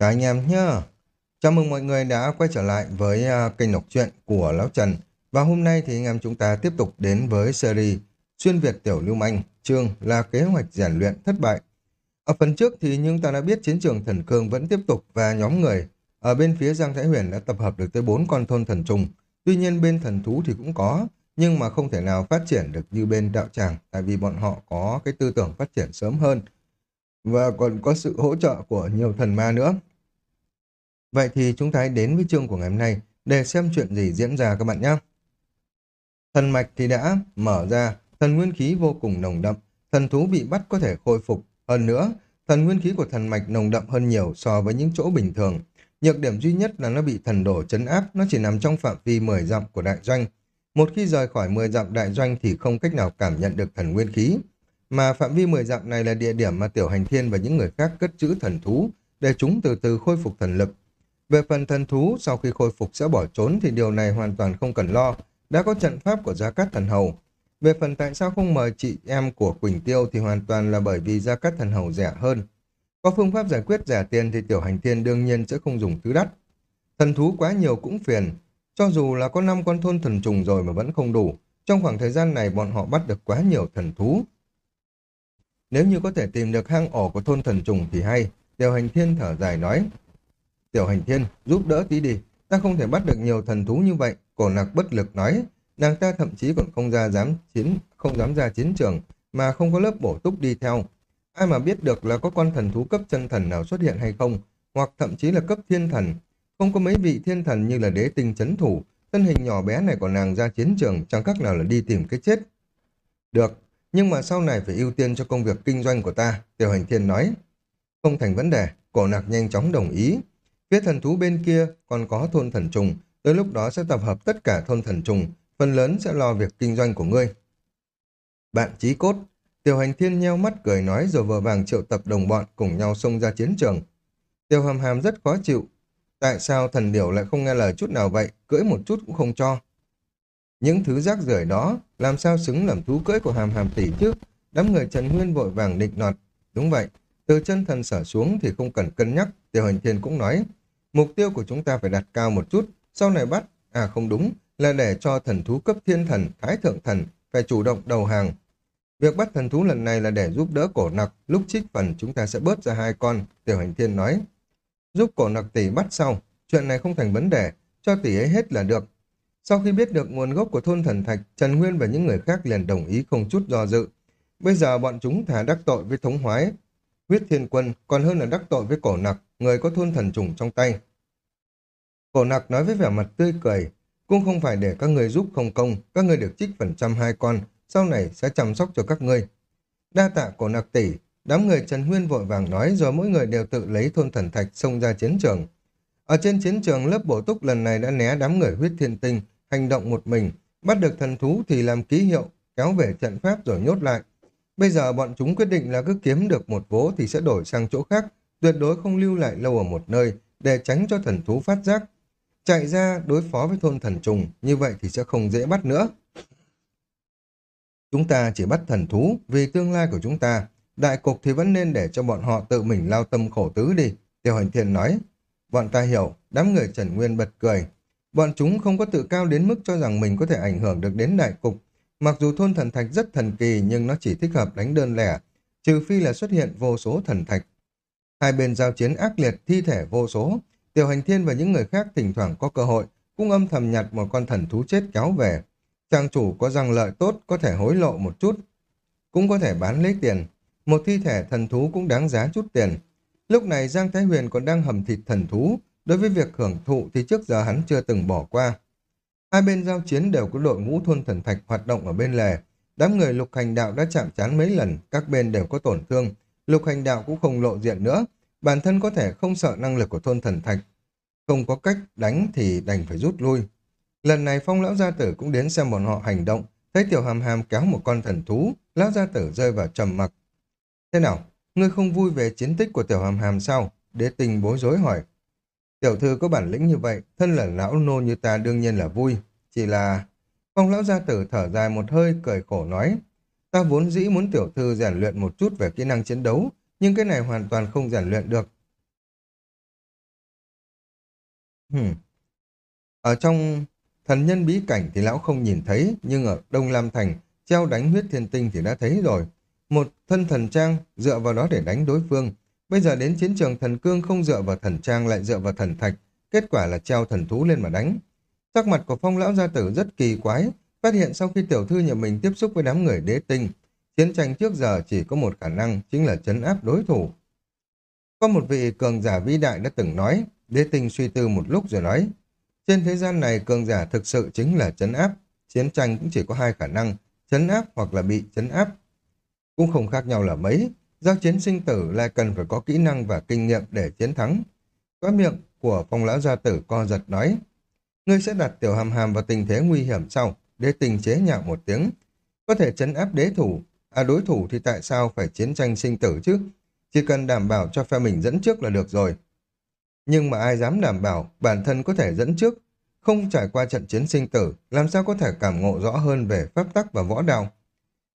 Chào anh em nhé. Chào mừng mọi người đã quay trở lại với à, kênh đọc truyện của Lão Trần. Và hôm nay thì anh em chúng ta tiếp tục đến với series Xuyên Việt Tiểu Lưu Manh, chương là kế hoạch rèn luyện thất bại. Ở phần trước thì chúng ta đã biết chiến trường thần cương vẫn tiếp tục và nhóm người ở bên phía Giang Thái Huyền đã tập hợp được tới bốn con thôn thần trùng. Tuy nhiên bên thần thú thì cũng có, nhưng mà không thể nào phát triển được như bên đạo tràng, tại vì bọn họ có cái tư tưởng phát triển sớm hơn và còn có sự hỗ trợ của nhiều thần ma nữa. Vậy thì chúng ta hãy đến với chương của ngày hôm nay để xem chuyện gì diễn ra các bạn nhé. Thần mạch thì đã mở ra, thần nguyên khí vô cùng nồng đậm, thần thú bị bắt có thể khôi phục. Hơn nữa, thần nguyên khí của thần mạch nồng đậm hơn nhiều so với những chỗ bình thường. Nhược điểm duy nhất là nó bị thần đổ chấn áp, nó chỉ nằm trong phạm vi 10 dặm của đại doanh. Một khi rời khỏi 10 dặm đại doanh thì không cách nào cảm nhận được thần nguyên khí. Mà phạm vi 10 dặm này là địa điểm mà Tiểu Hành Thiên và những người khác cất trữ thần thú để chúng từ từ khôi phục thần lực. Về phần thần thú, sau khi khôi phục sẽ bỏ trốn thì điều này hoàn toàn không cần lo. Đã có trận pháp của Gia Cát Thần Hầu. Về phần tại sao không mời chị em của Quỳnh Tiêu thì hoàn toàn là bởi vì Gia Cát Thần Hầu rẻ hơn. Có phương pháp giải quyết rẻ tiền thì Tiểu Hành Thiên đương nhiên sẽ không dùng thứ đắt. Thần thú quá nhiều cũng phiền. Cho dù là có 5 con thôn thần trùng rồi mà vẫn không đủ. Trong khoảng thời gian này bọn họ bắt được quá nhiều thần thú. Nếu như có thể tìm được hang ổ của thôn thần trùng thì hay. Tiểu Hành Thiên thở dài nói. Tiểu hành thiên, giúp đỡ tí đi. Ta không thể bắt được nhiều thần thú như vậy. Cổ nặc bất lực nói. Nàng ta thậm chí còn không ra dám chiến, không dám ra chiến trường, mà không có lớp bổ túc đi theo. Ai mà biết được là có con thần thú cấp chân thần nào xuất hiện hay không, hoặc thậm chí là cấp thiên thần. Không có mấy vị thiên thần như là đế tinh chấn thủ, thân hình nhỏ bé này của nàng ra chiến trường chẳng khác nào là đi tìm cái chết. Được, nhưng mà sau này phải ưu tiên cho công việc kinh doanh của ta, Tiểu Hành Thiên nói. Không thành vấn đề, cổ nạc nhanh chóng đồng ý. Phía thần thú bên kia còn có thôn thần trùng, tới lúc đó sẽ tập hợp tất cả thôn thần trùng, phần lớn sẽ lo việc kinh doanh của ngươi. Bạn trí cốt, tiểu hành thiên nheo mắt cười nói rồi vờ vàng triệu tập đồng bọn cùng nhau xông ra chiến trường. Tiêu hàm hàm rất khó chịu. Tại sao thần điểu lại không nghe lời chút nào vậy, cưỡi một chút cũng không cho. Những thứ rác rưởi đó, làm sao xứng làm thú cưỡi của hàm hàm tỷ chứ? Đám người Trần Nguyên vội vàng định nọt. Đúng vậy, từ chân thần sở xuống thì không cần cân nhắc, Tiêu Hành Thiên cũng nói. Mục tiêu của chúng ta phải đặt cao một chút, sau này bắt, à không đúng, là để cho thần thú cấp thiên thần, thái thượng thần, phải chủ động đầu hàng. Việc bắt thần thú lần này là để giúp đỡ cổ nặc, lúc trích phần chúng ta sẽ bớt ra hai con, tiểu hành thiên nói. Giúp cổ nặc tỷ bắt sau, chuyện này không thành vấn đề, cho tỷ ấy hết là được. Sau khi biết được nguồn gốc của thôn thần thạch, Trần Nguyên và những người khác liền đồng ý không chút do dự. Bây giờ bọn chúng thả đắc tội với thống hoái, huyết thiên quân còn hơn là đắc tội với cổ nặc, người có thôn thần trùng trong tay. Cổ nặc nói với vẻ mặt tươi cười, cũng không phải để các người giúp không công, các người được trích phần trăm hai con, sau này sẽ chăm sóc cho các ngươi. Đa tạ cổ nặc tỷ, đám người Trần Huyên vội vàng nói rồi mỗi người đều tự lấy thôn thần thạch xông ra chiến trường. Ở trên chiến trường lớp bổ túc lần này đã né đám người huyết thiên tinh, hành động một mình, bắt được thần thú thì làm ký hiệu, kéo về trận pháp rồi nhốt lại. Bây giờ bọn chúng quyết định là cứ kiếm được một vố thì sẽ đổi sang chỗ khác, tuyệt đối không lưu lại lâu ở một nơi để tránh cho thần thú phát giác. Chạy ra đối phó với thôn thần trùng, như vậy thì sẽ không dễ bắt nữa. Chúng ta chỉ bắt thần thú vì tương lai của chúng ta. Đại cục thì vẫn nên để cho bọn họ tự mình lao tâm khổ tứ đi. Tiêu hành thiên nói. Bọn ta hiểu, đám người Trần Nguyên bật cười. Bọn chúng không có tự cao đến mức cho rằng mình có thể ảnh hưởng được đến đại cục. Mặc dù thôn thần thạch rất thần kỳ nhưng nó chỉ thích hợp đánh đơn lẻ, trừ phi là xuất hiện vô số thần thạch. Hai bên giao chiến ác liệt, thi thể vô số. Tiểu hành thiên và những người khác thỉnh thoảng có cơ hội, cũng âm thầm nhặt một con thần thú chết kéo về. Trang chủ có răng lợi tốt, có thể hối lộ một chút. Cũng có thể bán lấy tiền. Một thi thể thần thú cũng đáng giá chút tiền. Lúc này Giang Thái Huyền còn đang hầm thịt thần thú. Đối với việc hưởng thụ thì trước giờ hắn chưa từng bỏ qua. Hai bên giao chiến đều có đội ngũ thôn thần thạch hoạt động ở bên lề. Đám người lục hành đạo đã chạm trán mấy lần, các bên đều có tổn thương. Lục hành đạo cũng không lộ diện nữa, bản thân có thể không sợ năng lực của thôn thần thạch. Không có cách đánh thì đành phải rút lui. Lần này phong lão gia tử cũng đến xem bọn họ hành động, thấy tiểu hàm hàm kéo một con thần thú, lão gia tử rơi vào trầm mặc. Thế nào, ngươi không vui về chiến tích của tiểu hàm hàm sao? Đế tình bối rối hỏi. Tiểu thư có bản lĩnh như vậy, thân là lão nô như ta đương nhiên là vui. Chỉ là... Phong lão gia tử thở dài một hơi, cười khổ nói. Ta vốn dĩ muốn tiểu thư rèn luyện một chút về kỹ năng chiến đấu, nhưng cái này hoàn toàn không rèn luyện được. Hmm. Ở trong thần nhân bí cảnh thì lão không nhìn thấy, nhưng ở Đông Lam Thành, treo đánh huyết thiên tinh thì đã thấy rồi. Một thân thần trang dựa vào đó để đánh đối phương. Bây giờ đến chiến trường thần cương không dựa vào thần trang lại dựa vào thần thạch, kết quả là treo thần thú lên mà đánh. Sắc mặt của phong lão gia tử rất kỳ quái, phát hiện sau khi tiểu thư nhà mình tiếp xúc với đám người đế tinh, chiến tranh trước giờ chỉ có một khả năng chính là chấn áp đối thủ. Có một vị cường giả vĩ đại đã từng nói, đế tinh suy tư một lúc rồi nói, trên thế gian này cường giả thực sự chính là chấn áp, chiến tranh cũng chỉ có hai khả năng, chấn áp hoặc là bị chấn áp. Cũng không khác nhau là mấy, giao chiến sinh tử lại cần phải có kỹ năng và kinh nghiệm để chiến thắng. Có miệng của phong lão gia tử co giật nói, ngươi sẽ đặt tiểu hàm hàm vào tình thế nguy hiểm sau, để tình chế nhạo một tiếng. Có thể chấn áp đế thủ, à đối thủ thì tại sao phải chiến tranh sinh tử chứ? Chỉ cần đảm bảo cho phe mình dẫn trước là được rồi. Nhưng mà ai dám đảm bảo bản thân có thể dẫn trước, không trải qua trận chiến sinh tử, làm sao có thể cảm ngộ rõ hơn về pháp tắc và võ đạo.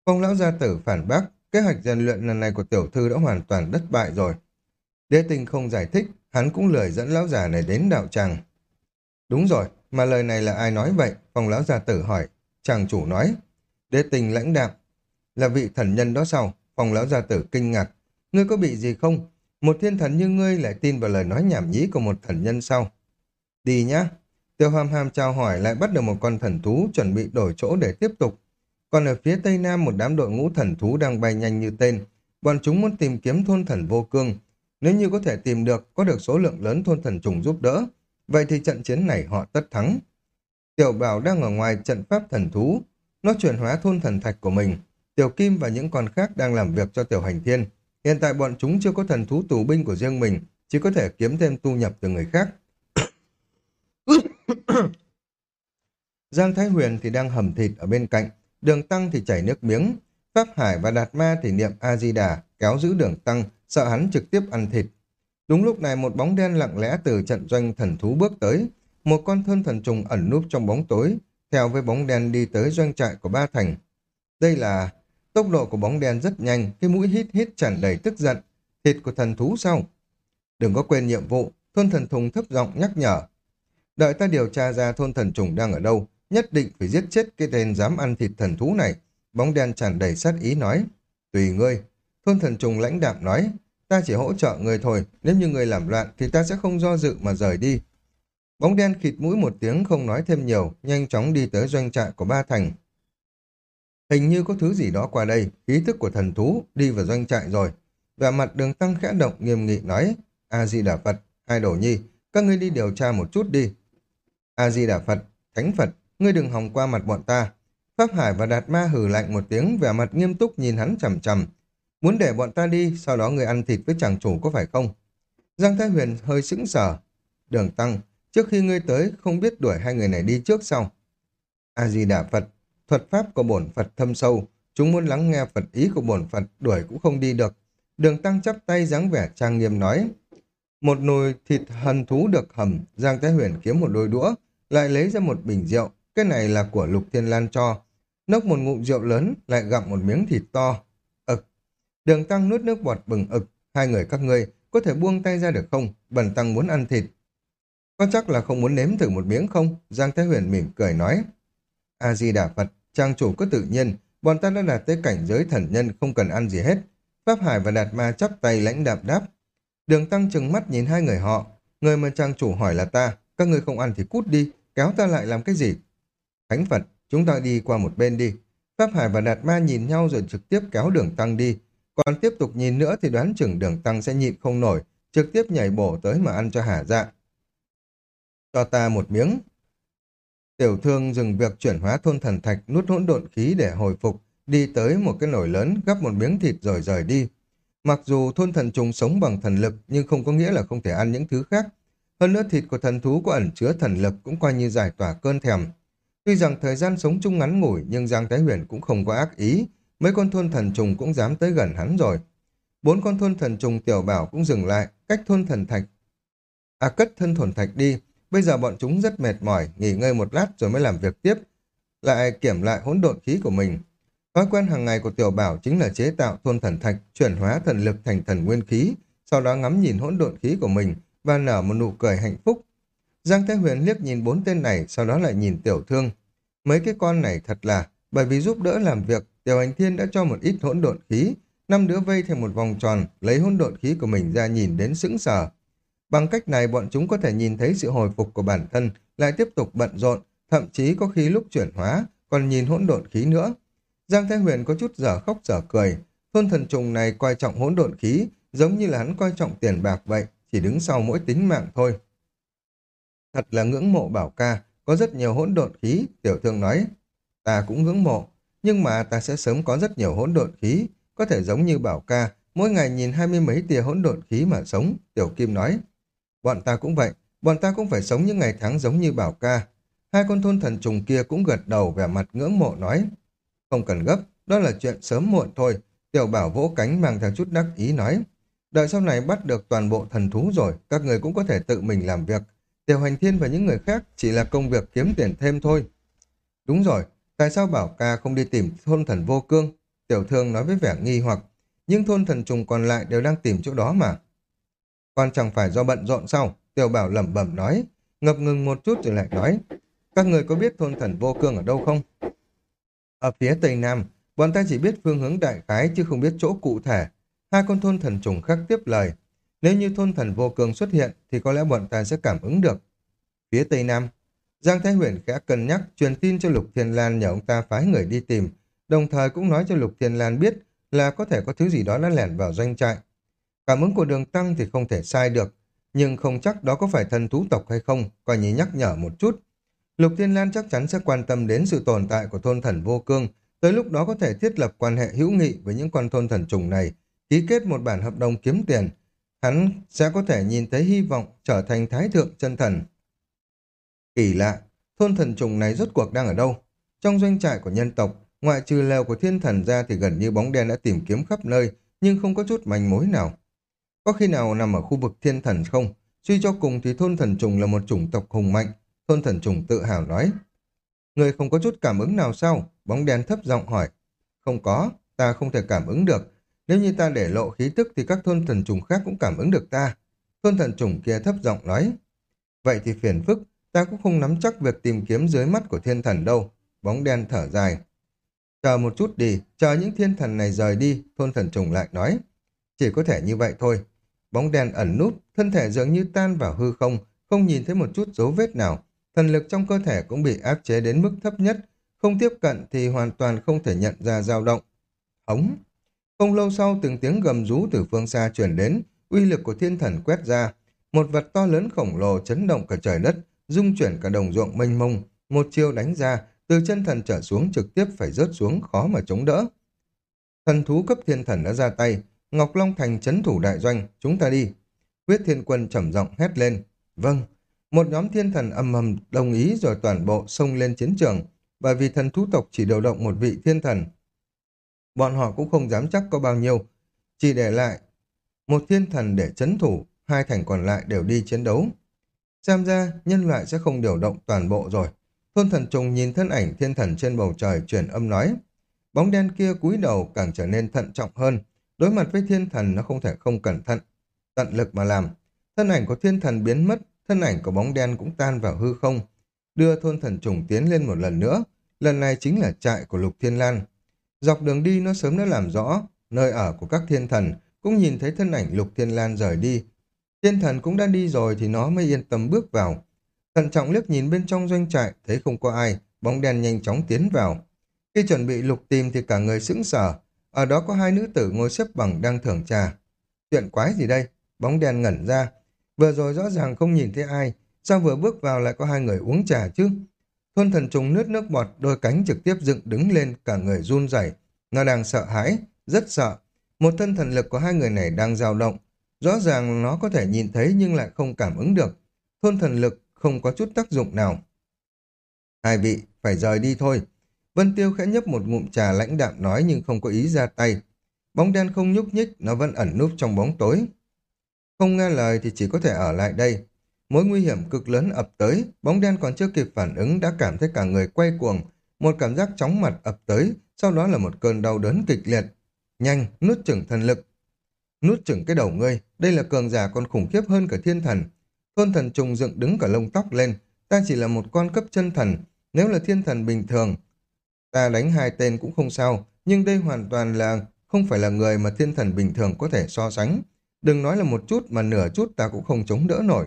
Phong lão gia tử phản bác, kế hoạch rèn luyện lần này của tiểu thư đã hoàn toàn đất bại rồi. Đế tình không giải thích, hắn cũng lười dẫn lão già này đến đạo tràng. Đúng rồi, mà lời này là ai nói vậy? Phòng lão gia tử hỏi. Chàng chủ nói. Đế tình lãnh đạm. Là vị thần nhân đó sao? Phòng lão gia tử kinh ngạc. Ngươi có bị gì không? Một thiên thần như ngươi lại tin vào lời nói nhảm nhí của một thần nhân sao? Đi nhá. Tiêu hàm hàm chào hỏi lại bắt được một con thần thú chuẩn bị đổi chỗ để tiếp tục. Còn ở phía tây nam một đám đội ngũ thần thú đang bay nhanh như tên. Bọn chúng muốn tìm kiếm thôn thần vô cương. Nếu như có thể tìm được, có được số lượng lớn thôn thần trùng giúp đỡ, vậy thì trận chiến này họ tất thắng. Tiểu Bảo đang ở ngoài trận pháp thần thú, nó chuyển hóa thôn thần thạch của mình. Tiểu Kim và những con khác đang làm việc cho Tiểu Hành Thiên. Hiện tại bọn chúng chưa có thần thú tù binh của riêng mình, chỉ có thể kiếm thêm tu nhập từ người khác. Giang Thái Huyền thì đang hầm thịt ở bên cạnh, đường tăng thì chảy nước miếng, Pháp Hải và Đạt Ma thì niệm A-di-đà, kéo giữ đường tăng, sợ hắn trực tiếp ăn thịt. Đúng lúc này một bóng đen lặng lẽ từ trận doanh thần thú bước tới, một con thân thần trùng ẩn núp trong bóng tối, theo với bóng đen đi tới doanh trại của ba thành. Đây là tốc độ của bóng đen rất nhanh, cái mũi hít hít tràn đầy tức giận. Thịt của thần thú sao? Đừng có quên nhiệm vụ, thôn thần thùng thấp giọng nhắc nhở. Đợi ta điều tra ra thôn thần trùng đang ở đâu, nhất định phải giết chết cái tên dám ăn thịt thần thú này. Bóng đen tràn đầy sát ý nói. Tùy ngươi. Thôn thần trùng lãnh đạm nói. Ta chỉ hỗ trợ người thôi, nếu như người làm loạn thì ta sẽ không do dự mà rời đi. Bóng đen khịt mũi một tiếng không nói thêm nhiều, nhanh chóng đi tới doanh trại của ba thành. Hình như có thứ gì đó qua đây, ý thức của thần thú đi vào doanh trại rồi. Và mặt đường tăng khẽ động nghiêm nghị nói, A-di-đà Phật, hai đổ nhi, các ngươi đi điều tra một chút đi. A-di-đà Phật, Thánh Phật, ngươi đừng hòng qua mặt bọn ta. Pháp Hải và Đạt Ma hử lạnh một tiếng, vẻ mặt nghiêm túc nhìn hắn chầm chầm. Muốn để bọn ta đi, sau đó người ăn thịt với chàng chủ có phải không? Giang Thái Huyền hơi sững sờ. Đường Tăng, Trước khi ngươi tới, không biết đuổi hai người này đi trước sau. A-di-đà Phật, thuật pháp của bổn Phật thâm sâu, chúng muốn lắng nghe Phật ý của bổn Phật, đuổi cũng không đi được. Đường Tăng chắp tay dáng vẻ trang nghiêm nói. Một nồi thịt hần thú được hầm, Giang Thái Huyền kiếm một đôi đũa, lại lấy ra một bình rượu, cái này là của Lục Thiên Lan cho. Nốc một ngụm rượu lớn, lại gặm một miếng thịt to. Ực. Đường Tăng nuốt nước bọt bừng ực, hai người các ngươi có thể buông tay ra được không? Bần Tăng muốn ăn thịt. Có chắc là không muốn nếm thử một miếng không? Giang Thái Huyền mỉm cười nói. A-di-đà Phật, trang chủ cứ tự nhiên, bọn ta đã đạt tới cảnh giới thần nhân không cần ăn gì hết. Pháp Hải và Đạt Ma chắp tay lãnh đạm đáp. Đường Tăng trừng mắt nhìn hai người họ. Người mà trang chủ hỏi là ta, các người không ăn thì cút đi, kéo ta lại làm cái gì? Thánh Phật, chúng ta đi qua một bên đi. Pháp Hải và Đạt Ma nhìn nhau rồi trực tiếp kéo đường Tăng đi. Còn tiếp tục nhìn nữa thì đoán chừng đường Tăng sẽ nhịn không nổi, trực tiếp nhảy bổ tới mà ăn cho hả dạ. Cho ta một miếng. Tiểu thương dừng việc chuyển hóa thôn thần thạch nuốt hỗn độn khí để hồi phục, đi tới một cái nồi lớn gắp một miếng thịt rồi rời đi. Mặc dù thôn thần trùng sống bằng thần lực nhưng không có nghĩa là không thể ăn những thứ khác. Hơn nữa thịt của thần thú có ẩn chứa thần lực cũng coi như giải tỏa cơn thèm. Tuy rằng thời gian sống chung ngắn ngủi nhưng Giang Thái Huyền cũng không có ác ý. Mấy con thôn thần trùng cũng dám tới gần hắn rồi. Bốn con thôn thần trùng tiểu bảo cũng dừng lại cách thôn thần thạch. À cất thân thổn thạch đi Bây giờ bọn chúng rất mệt mỏi, nghỉ ngơi một lát rồi mới làm việc tiếp, lại kiểm lại hỗn độn khí của mình. Thói quen hàng ngày của tiểu bảo chính là chế tạo thôn thần thạch, chuyển hóa thần lực thành thần nguyên khí, sau đó ngắm nhìn hỗn độn khí của mình và nở một nụ cười hạnh phúc. Giang Thế Huyền liếc nhìn bốn tên này, sau đó lại nhìn tiểu thương. Mấy cái con này thật là, bởi vì giúp đỡ làm việc, tiểu hành thiên đã cho một ít hỗn độn khí, năm đứa vây thành một vòng tròn, lấy hỗn độn khí của mình ra nhìn đến sững sờ. Bằng cách này bọn chúng có thể nhìn thấy sự hồi phục của bản thân, lại tiếp tục bận rộn, thậm chí có khi lúc chuyển hóa, còn nhìn hỗn độn khí nữa. Giang Thái Huyền có chút giở khóc giở cười, thôn thần trùng này coi trọng hỗn độn khí, giống như là hắn coi trọng tiền bạc vậy, chỉ đứng sau mỗi tính mạng thôi. Thật là ngưỡng mộ bảo ca, có rất nhiều hỗn độn khí, tiểu thương nói. Ta cũng ngưỡng mộ, nhưng mà ta sẽ sớm có rất nhiều hỗn độn khí, có thể giống như bảo ca, mỗi ngày nhìn hai mươi mấy tia hỗn độn khí mà sống, tiểu kim nói. Bọn ta cũng vậy, bọn ta cũng phải sống những ngày tháng giống như bảo ca. Hai con thôn thần trùng kia cũng gật đầu vẻ mặt ngưỡng mộ nói. Không cần gấp, đó là chuyện sớm muộn thôi. Tiểu bảo vỗ cánh mang theo chút đắc ý nói. Đợi sau này bắt được toàn bộ thần thú rồi, các người cũng có thể tự mình làm việc. Tiểu hành thiên và những người khác chỉ là công việc kiếm tiền thêm thôi. Đúng rồi, tại sao bảo ca không đi tìm thôn thần vô cương? Tiểu thương nói với vẻ nghi hoặc, nhưng thôn thần trùng còn lại đều đang tìm chỗ đó mà. Còn chẳng phải do bận rộn sao? Tiểu bảo lẩm bẩm nói, ngập ngừng một chút rồi lại nói, các người có biết thôn thần vô cương ở đâu không? Ở phía tây nam, bọn ta chỉ biết phương hướng đại khái chứ không biết chỗ cụ thể. Hai con thôn thần trùng khác tiếp lời. Nếu như thôn thần vô cương xuất hiện thì có lẽ bọn ta sẽ cảm ứng được. Phía tây nam, Giang Thái Huyền khẽ cân nhắc truyền tin cho Lục Thiên Lan nhờ ông ta phái người đi tìm, đồng thời cũng nói cho Lục Thiên Lan biết là có thể có thứ gì đó đã lẻn vào doanh trại. Cảm ứng của đường tăng thì không thể sai được, nhưng không chắc đó có phải thần thú tộc hay không, coi như nhắc nhở một chút. Lục Thiên Lan chắc chắn sẽ quan tâm đến sự tồn tại của thôn thần vô cương, tới lúc đó có thể thiết lập quan hệ hữu nghị với những con thôn thần trùng này, ký kết một bản hợp đồng kiếm tiền. Hắn sẽ có thể nhìn thấy hy vọng trở thành thái thượng chân thần. Kỳ lạ, thôn thần trùng này rốt cuộc đang ở đâu? Trong doanh trại của nhân tộc, ngoại trừ lều của thiên thần ra thì gần như bóng đen đã tìm kiếm khắp nơi, nhưng không có chút manh mối nào. Có khi nào nằm ở khu vực thiên thần không? Suy cho cùng thì thôn thần trùng là một chủng tộc hùng mạnh, Thôn thần trùng tự hào nói. Người không có chút cảm ứng nào sao? Bóng đen thấp giọng hỏi. Không có, ta không thể cảm ứng được. Nếu như ta để lộ khí tức thì các thôn thần trùng khác cũng cảm ứng được ta. Thôn thần trùng kia thấp giọng nói. Vậy thì phiền phức, ta cũng không nắm chắc việc tìm kiếm dưới mắt của thiên thần đâu. Bóng đen thở dài. Chờ một chút đi, chờ những thiên thần này rời đi, thôn thần trùng lại nói. Chỉ có thể như vậy thôi. Bóng đen ẩn núp, thân thể dường như tan vào hư không, không nhìn thấy một chút dấu vết nào thần lực trong cơ thể cũng bị áp chế đến mức thấp nhất, không tiếp cận thì hoàn toàn không thể nhận ra dao động. Hống! Không lâu sau từng tiếng gầm rú từ phương xa truyền đến, uy lực của thiên thần quét ra. Một vật to lớn khổng lồ chấn động cả trời đất, rung chuyển cả đồng ruộng mênh mông. Một chiêu đánh ra, từ chân thần trở xuống trực tiếp phải rớt xuống khó mà chống đỡ. Thần thú cấp thiên thần đã ra tay, Ngọc Long Thành chấn thủ đại doanh, chúng ta đi. Huyết thiên quân trầm giọng hét lên. Vâng, một nhóm thiên thần âm ầm đồng ý rồi toàn bộ xông lên chiến trường, bởi vì thần thú tộc chỉ điều động một vị thiên thần. Bọn họ cũng không dám chắc có bao nhiêu, chỉ để lại một thiên thần để chấn thủ, hai thành còn lại đều đi chiến đấu. Xem ra, nhân loại sẽ không điều động toàn bộ rồi. Thôn thần trùng nhìn thân ảnh thiên thần trên bầu trời truyền âm nói. Bóng đen kia cúi đầu càng trở nên thận trọng hơn. Đối mặt với thiên thần nó không thể không cẩn thận. Tận lực mà làm. Thân ảnh của thiên thần biến mất, thân ảnh của bóng đen cũng tan vào hư không, đưa thôn thần trùng tiến lên một lần nữa. Lần này chính là trại của Lục Thiên Lan. Dọc đường đi nó sớm đã làm rõ, nơi ở của các thiên thần, cũng nhìn thấy thân ảnh Lục Thiên Lan rời đi. Thiên thần cũng đã đi rồi thì nó mới yên tâm bước vào. Thận trọng liếc nhìn bên trong doanh trại, thấy không có ai, bóng đen nhanh chóng tiến vào. Khi chuẩn bị lục tìm thì cả người sững sờ, ở đó có hai nữ tử ngồi xếp bằng đang thưởng trà. Chuyện quái gì đây? Bóng đen ngẩn ra, Vừa rồi rõ ràng không nhìn thấy ai, sao vừa bước vào lại có hai người uống trà chứ? Thôn thần trùng nước nước bọt, đôi cánh trực tiếp dựng đứng lên, cả người run rẩy. Nó đang sợ hãi, rất sợ. Một thân thần lực của hai người này đang dao động. Rõ ràng nó có thể nhìn thấy nhưng lại không cảm ứng được. Thôn thần lực không có chút tác dụng nào. Hai vị, phải rời đi thôi. Vân Tiêu khẽ nhấp một ngụm trà lãnh đạm nói nhưng không có ý ra tay. Bóng đen không nhúc nhích, nó vẫn ẩn núp trong bóng tối. Không nghe lời thì chỉ có thể ở lại đây. Mối nguy hiểm cực lớn ập tới, bóng đen còn chưa kịp phản ứng đã cảm thấy cả người quay cuồng. Một cảm giác chóng mặt ập tới, sau đó là một cơn đau đớn kịch liệt. Nhanh, nuốt chửng thần lực. Nuốt chửng cái đầu ngươi, đây là cường giả còn khủng khiếp hơn cả thiên thần. Thôn thần trùng dựng đứng cả lông tóc lên, ta chỉ là một con cấp chân thần, nếu là thiên thần bình thường. Ta đánh hai tên cũng không sao, nhưng đây hoàn toàn là không phải là người mà thiên thần bình thường có thể so sánh. Đừng nói là một chút mà nửa chút ta cũng không chống đỡ nổi.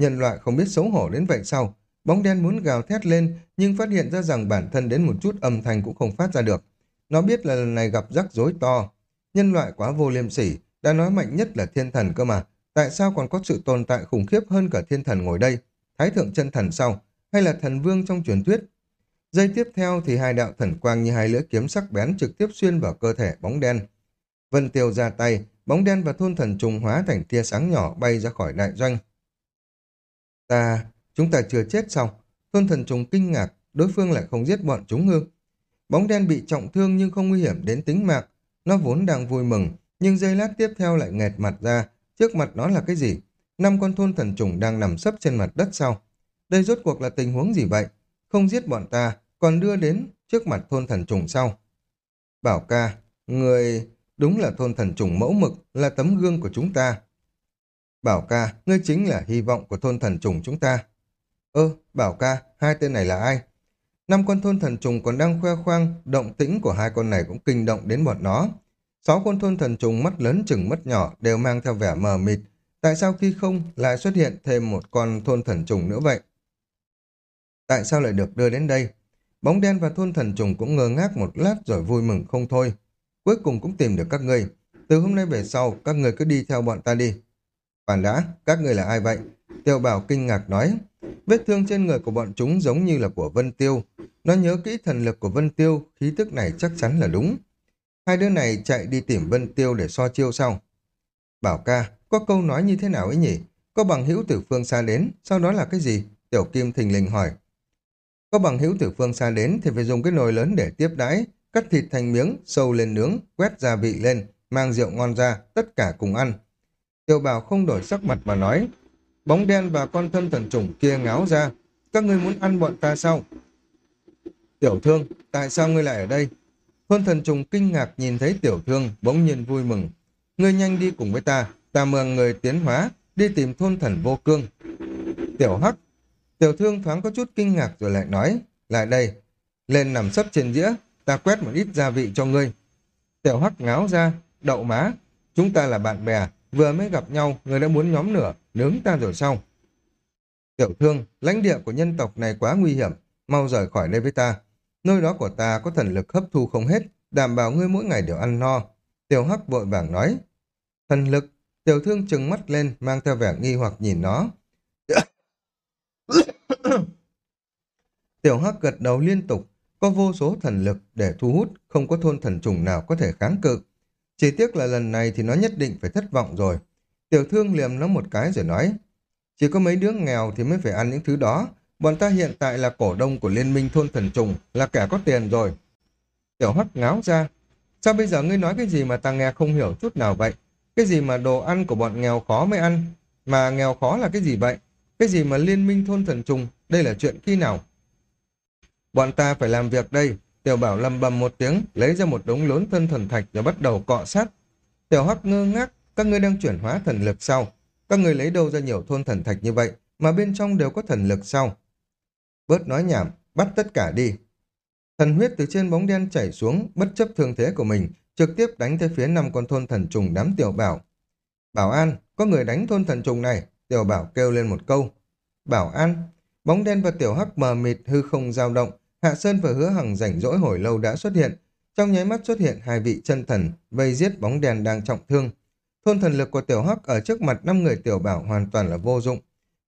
Nhân loại không biết xấu hổ đến vậy sao? Bóng đen muốn gào thét lên, nhưng phát hiện ra rằng bản thân đến một chút âm thanh cũng không phát ra được. Nó biết là lần này gặp rắc rối to. Nhân loại quá vô liêm sỉ, đã nói mạnh nhất là thiên thần cơ mà. Tại sao còn có sự tồn tại khủng khiếp hơn cả thiên thần ngồi đây? Thái thượng chân thần sau, hay là thần vương trong truyền thuyết? Giây tiếp theo thì hai đạo thần quang như hai lưỡi kiếm sắc bén trực tiếp xuyên vào cơ thể bóng đen. Vân Tiêu ra tay, bóng đen và thôn thần trùng hóa thành tia sáng nhỏ bay ra khỏi đại doanh. Ta, chúng ta chưa chết xong, Thôn thần trùng kinh ngạc, đối phương lại không giết bọn chúng ư. Bóng đen bị trọng thương nhưng không nguy hiểm đến tính mạng. Nó vốn đang vui mừng, nhưng giây lát tiếp theo lại nghẹt mặt ra. Trước mặt nó là cái gì? Năm con thôn thần trùng đang nằm sấp trên mặt đất sau. Đây rốt cuộc là tình huống gì vậy? Không giết bọn ta, còn đưa đến trước mặt thôn thần trùng sau. Bảo ca, người đúng là thôn thần trùng mẫu mực, là tấm gương của chúng ta. Bảo ca, ngươi chính là hy vọng của thôn thần trùng chúng ta. Ơ, Bảo ca, hai tên này là ai? Năm con thôn thần trùng còn đang khoe khoang, động tĩnh của hai con này cũng kinh động đến bọn nó. Sáu con thôn thần trùng mắt lớn chừng mắt nhỏ đều mang theo vẻ mờ mịt. Tại sao khi không lại xuất hiện thêm một con thôn thần trùng nữa vậy? Tại sao lại được đưa đến đây? Bóng đen và thôn thần trùng cũng ngơ ngác một lát rồi vui mừng không thôi. Cuối cùng cũng tìm được các ngươi. Từ hôm nay về sau, các ngươi cứ đi theo bọn ta đi. Khoan đã, các ngươi là ai vậy? Tiêu bảo kinh ngạc nói. Vết thương trên người của bọn chúng giống như là của Vân Tiêu. Nó nhớ kỹ thần lực của Vân Tiêu, khí tức này chắc chắn là đúng. Hai đứa này chạy đi tìm Vân Tiêu để so chiêu sau. Bảo ca, có câu nói như thế nào ấy nhỉ? Có bằng hữu từ phương xa đến, sau đó là cái gì? Tiểu Kim thình lình hỏi. Có bằng hữu từ phương xa đến thì phải dùng cái nồi lớn để tiếp đãi, cắt thịt thành miếng, sâu lên nướng, quét gia vị lên, mang rượu ngon ra, tất cả cùng ăn. Tiểu bảo không đổi sắc mặt mà nói, bóng đen và con thân thần trùng kia ngáo ra, các ngươi muốn ăn bọn ta sao? Tiểu thương, tại sao ngươi lại ở đây? Thôn thần trùng kinh ngạc nhìn thấy tiểu thương, bỗng nhiên vui mừng. Ngươi nhanh đi cùng với ta, ta mường người tiến hóa, đi tìm thôn thần vô cương. Tiểu hắc, tiểu thương thoáng có chút kinh ngạc rồi lại nói, lại đây, lên nằm sấp trên dĩa, ta quét một ít gia vị cho ngươi. Tiểu hắc ngáo ra, đậu má, chúng ta là bạn bè, vừa mới gặp nhau, người đã muốn nhóm lửa, nướng ta rồi sao? Tiểu thương, lãnh địa của nhân tộc này quá nguy hiểm, mau rời khỏi đây với ta. Nơi đó của ta có thần lực hấp thu không hết, đảm bảo ngươi mỗi ngày đều ăn no. Tiểu Hắc vội vàng nói. Thần lực, tiểu thương trừng mắt lên, mang theo vẻ nghi hoặc nhìn nó. tiểu Hắc gật đầu liên tục, có vô số thần lực để thu hút, không có thôn thần trùng nào có thể kháng cự. Chỉ tiếc là lần này thì nó nhất định phải thất vọng rồi. Tiểu thương liềm nó một cái rồi nói, chỉ có mấy đứa nghèo thì mới phải ăn những thứ đó, Bọn ta hiện tại là cổ đông của Liên minh thôn thần trùng, là kẻ có tiền rồi. Tiểu Hắc ngáo ra. Sao bây giờ ngươi nói cái gì mà ta nghe không hiểu chút nào vậy? Cái gì mà đồ ăn của bọn nghèo khó mới ăn? Mà nghèo khó là cái gì vậy? Cái gì mà liên minh thôn thần trùng? Đây là chuyện khi nào? Bọn ta phải làm việc đây. Tiểu bảo lầm bầm một tiếng, lấy ra một đống lớn thân thần thạch rồi bắt đầu cọ sát. Tiểu Hắc ngơ ngác, các ngươi đang chuyển hóa thần lực sau. Các ngươi lấy đâu ra nhiều thôn thần thạch như vậy, mà bên trong đều có thần lực sau. Bớt nói nhảm, bắt tất cả đi. Thần huyết từ trên bóng đen chảy xuống, bất chấp thương thế của mình, trực tiếp đánh tới phía năm con thôn thần trùng đám tiểu bảo. Bảo an, có người đánh thôn thần trùng này, tiểu bảo kêu lên một câu. Bảo an, bóng đen và tiểu hắc mờ mịt hư không dao động, Hạ Sơn và hứa hằng rảnh rỗi hồi lâu đã xuất hiện. Trong nháy mắt xuất hiện hai vị chân thần, vây giết bóng đen đang trọng thương. Thôn thần lực của tiểu hắc ở trước mặt năm người tiểu bảo hoàn toàn là vô dụng.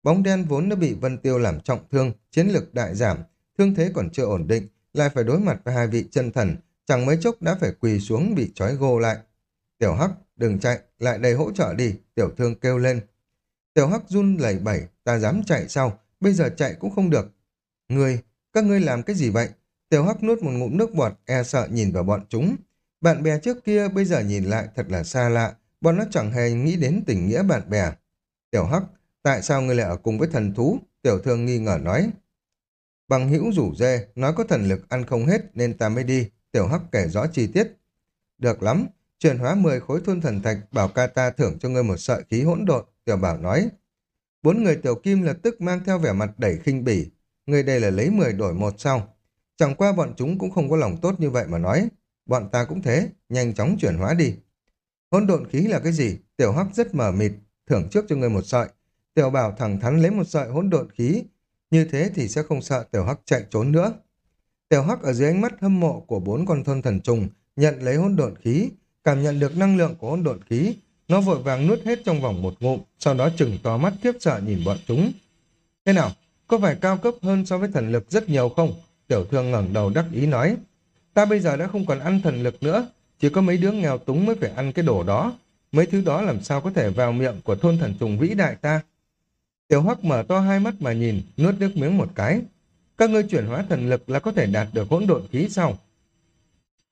Bóng đen vốn đã bị Vân Tiêu làm trọng thương, chiến lực đại giảm, thương thế còn chưa ổn định, lại phải đối mặt với hai vị chân thần, chẳng mấy chốc đã phải quỳ xuống bị trói gô lại. Tiểu Hắc, đừng chạy, lại đây hỗ trợ đi, tiểu thương kêu lên. Tiểu Hắc run lẩy bẩy, ta dám chạy sao, bây giờ chạy cũng không được. Ngươi, các ngươi làm cái gì vậy? Tiểu Hắc nuốt một ngụm nước bọt, e sợ nhìn vào bọn chúng. Bạn bè trước kia bây giờ nhìn lại thật là xa lạ, bọn nó chẳng hề nghĩ đến tình nghĩa bạn bè. Tiểu Hắc, Tại sao ngươi lại ở cùng với thần thú? Tiểu thương nghi ngờ nói. Bằng hữu rủ dê, nói có thần lực ăn không hết nên ta mới đi. Tiểu Hắc kể rõ chi tiết. Được lắm, chuyển hóa 10 khối thôn thần thạch, bảo ca ta thưởng cho ngươi một sợi khí hỗn độn. Tiểu bảo nói. Bốn người tiểu kim lập tức mang theo vẻ mặt đẩy khinh bỉ. Người đây là lấy 10 đổi một sau. Chẳng qua bọn chúng cũng không có lòng tốt như vậy mà nói. Bọn ta cũng thế, nhanh chóng chuyển hóa đi. Hỗn độn khí là cái gì? Tiểu Hắc rất mờ mịt, thưởng trước cho người một sợi. Tiểu Bảo thẳng thắn lấy một sợi hỗn độn khí, như thế thì sẽ không sợ Tiểu Hắc chạy trốn nữa. Tiểu Hắc ở dưới ánh mắt hâm mộ của bốn con thôn thần trùng, nhận lấy hỗn độn khí, cảm nhận được năng lượng của hỗn độn khí, nó vội vàng nuốt hết trong vòng một ngụm, sau đó chừng to mắt kiếp sợ nhìn bọn chúng. Thế nào, có phải cao cấp hơn so với thần lực rất nhiều không? Tiểu thương ngẩng đầu đắc ý nói. Ta bây giờ đã không còn ăn thần lực nữa, chỉ có mấy đứa nghèo túng mới phải ăn cái đồ đó. Mấy thứ đó làm sao có thể vào miệng của thôn thần trùng vĩ đại ta? Tiểu Hắc mở to hai mắt mà nhìn, nuốt nước miếng một cái. Các ngươi chuyển hóa thần lực là có thể đạt được hỗn độn khí sau